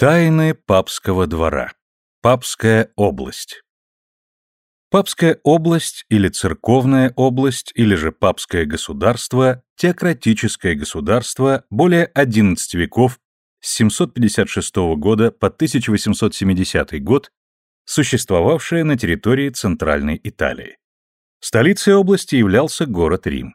Тайны папского двора. Папская область. Папская область или церковная область или же папское государство – теократическое государство более 11 веков с 756 года по 1870 год, существовавшее на территории Центральной Италии. Столицей области являлся город Рим.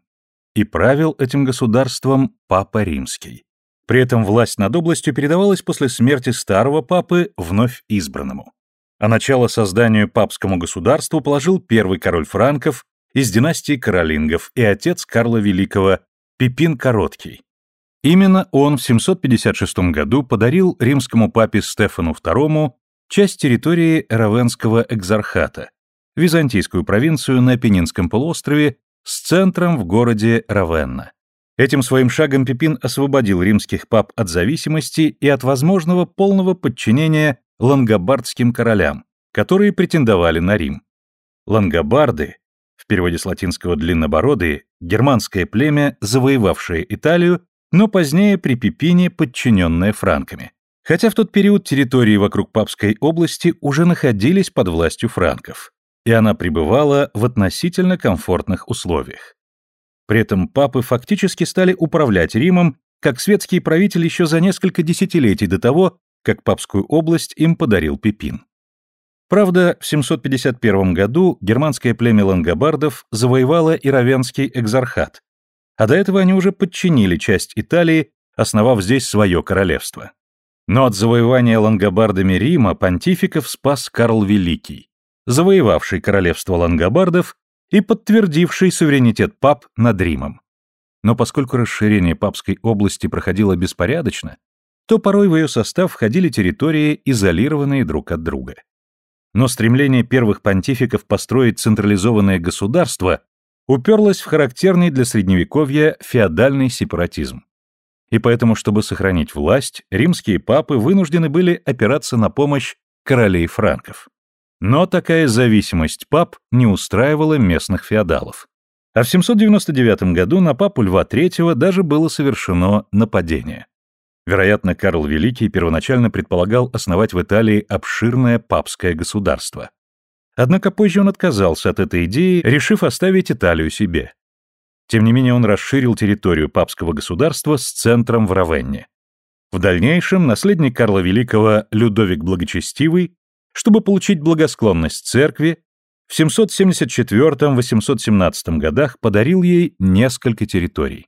И правил этим государством Папа Римский. При этом власть над областью передавалась после смерти старого папы вновь избранному. А начало созданию папскому государству положил первый король франков из династии Каролингов и отец Карла Великого, Пипин Короткий. Именно он в 756 году подарил римскому папе Стефану II часть территории Равенского экзархата, византийскую провинцию на Пенинском полуострове с центром в городе Равенна. Этим своим шагом Пипин освободил римских пап от зависимости и от возможного полного подчинения лангобардским королям, которые претендовали на Рим. Лангобарды, в переводе с латинского «длиннобородые», германское племя, завоевавшее Италию, но позднее при Пипине подчиненное франками. Хотя в тот период территории вокруг Папской области уже находились под властью франков, и она пребывала в относительно комфортных условиях. При этом папы фактически стали управлять Римом как светские правители еще за несколько десятилетий до того, как папскую область им подарил Пипин. Правда, в 751 году германское племя лангобардов завоевало и Равенский экзархат, а до этого они уже подчинили часть Италии, основав здесь свое королевство. Но от завоевания лангобардами Рима понтификов спас Карл Великий, завоевавший королевство лангобардов и подтвердивший суверенитет пап над Римом. Но поскольку расширение папской области проходило беспорядочно, то порой в ее состав входили территории, изолированные друг от друга. Но стремление первых понтификов построить централизованное государство уперлось в характерный для Средневековья феодальный сепаратизм. И поэтому, чтобы сохранить власть, римские папы вынуждены были опираться на помощь королей франков. Но такая зависимость пап не устраивала местных феодалов. А в 799 году на папу Льва III даже было совершено нападение. Вероятно, Карл Великий первоначально предполагал основать в Италии обширное папское государство. Однако позже он отказался от этой идеи, решив оставить Италию себе. Тем не менее, он расширил территорию папского государства с центром в Равенне. В дальнейшем наследник Карла Великого Людовик Благочестивый чтобы получить благосклонность церкви, в 774-817 годах подарил ей несколько территорий.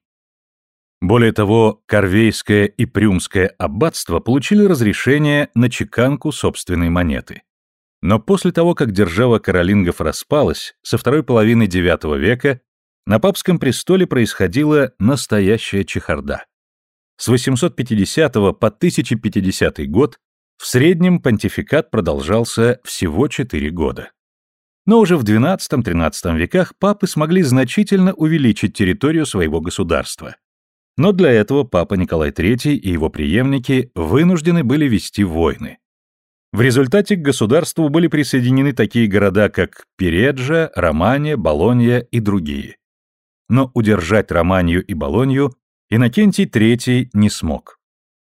Более того, Корвейское и Прюмское аббатство получили разрешение на чеканку собственной монеты. Но после того, как держава каролингов распалась, со второй половины IX века на папском престоле происходила настоящая чехарда. С 850 по 1050 год в среднем понтификат продолжался всего 4 года. Но уже в XII-XIII веках папы смогли значительно увеличить территорию своего государства. Но для этого папа Николай III и его преемники вынуждены были вести войны. В результате к государству были присоединены такие города, как Переджа, Романия, Болонья и другие. Но удержать Романию и Болонью Иннокентий III не смог.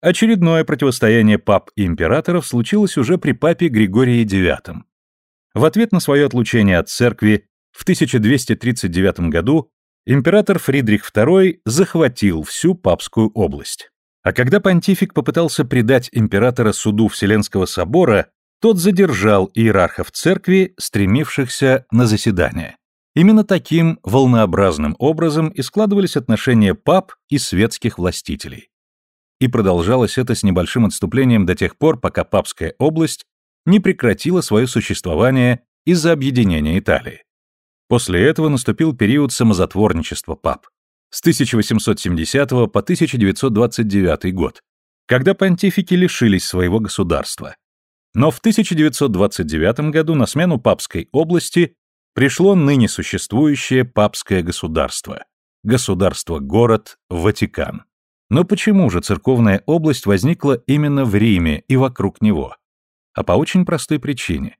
Очередное противостояние пап и императоров случилось уже при папе Григории IX. В ответ на свое отлучение от церкви в 1239 году император Фридрих II захватил всю папскую область. А когда понтифик попытался предать императора суду Вселенского собора, тот задержал иерархов церкви, стремившихся на заседание. Именно таким волнообразным образом и складывались отношения пап и светских властителей и продолжалось это с небольшим отступлением до тех пор, пока Папская область не прекратила свое существование из-за объединения Италии. После этого наступил период самозатворничества пап с 1870 по 1929 год, когда понтифики лишились своего государства. Но в 1929 году на смену папской области пришло ныне существующее папское государство, государство-город Ватикан. Но почему же церковная область возникла именно в Риме и вокруг него? А по очень простой причине.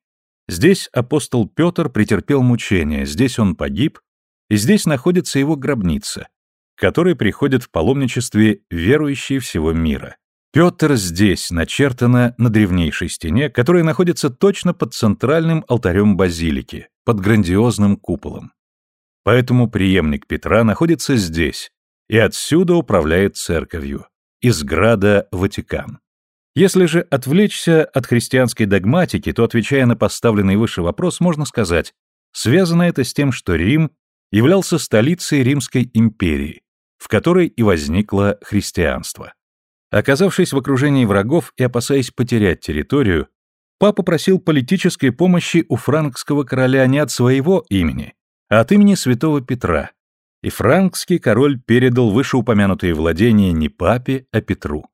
Здесь апостол Петр претерпел мучения, здесь он погиб, и здесь находится его гробница, к которой приходят в паломничестве верующие всего мира. Петр здесь начертано на древнейшей стене, которая находится точно под центральным алтарем базилики, под грандиозным куполом. Поэтому преемник Петра находится здесь и отсюда управляет церковью, из града Ватикан. Если же отвлечься от христианской догматики, то, отвечая на поставленный выше вопрос, можно сказать, связано это с тем, что Рим являлся столицей Римской империи, в которой и возникло христианство. Оказавшись в окружении врагов и опасаясь потерять территорию, папа просил политической помощи у франкского короля не от своего имени, а от имени святого Петра, и франкский король передал вышеупомянутые владения не папе, а Петру.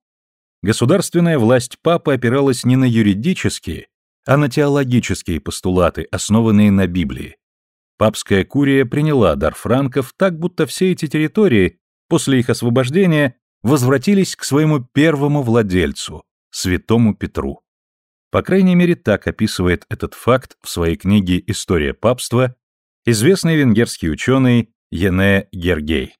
Государственная власть папы опиралась не на юридические, а на теологические постулаты, основанные на Библии. Папская курия приняла дар франков так, будто все эти территории, после их освобождения, возвратились к своему первому владельцу, святому Петру. По крайней мере, так описывает этот факт в своей книге «История папства» известный венгерский ученый Ене Гергей.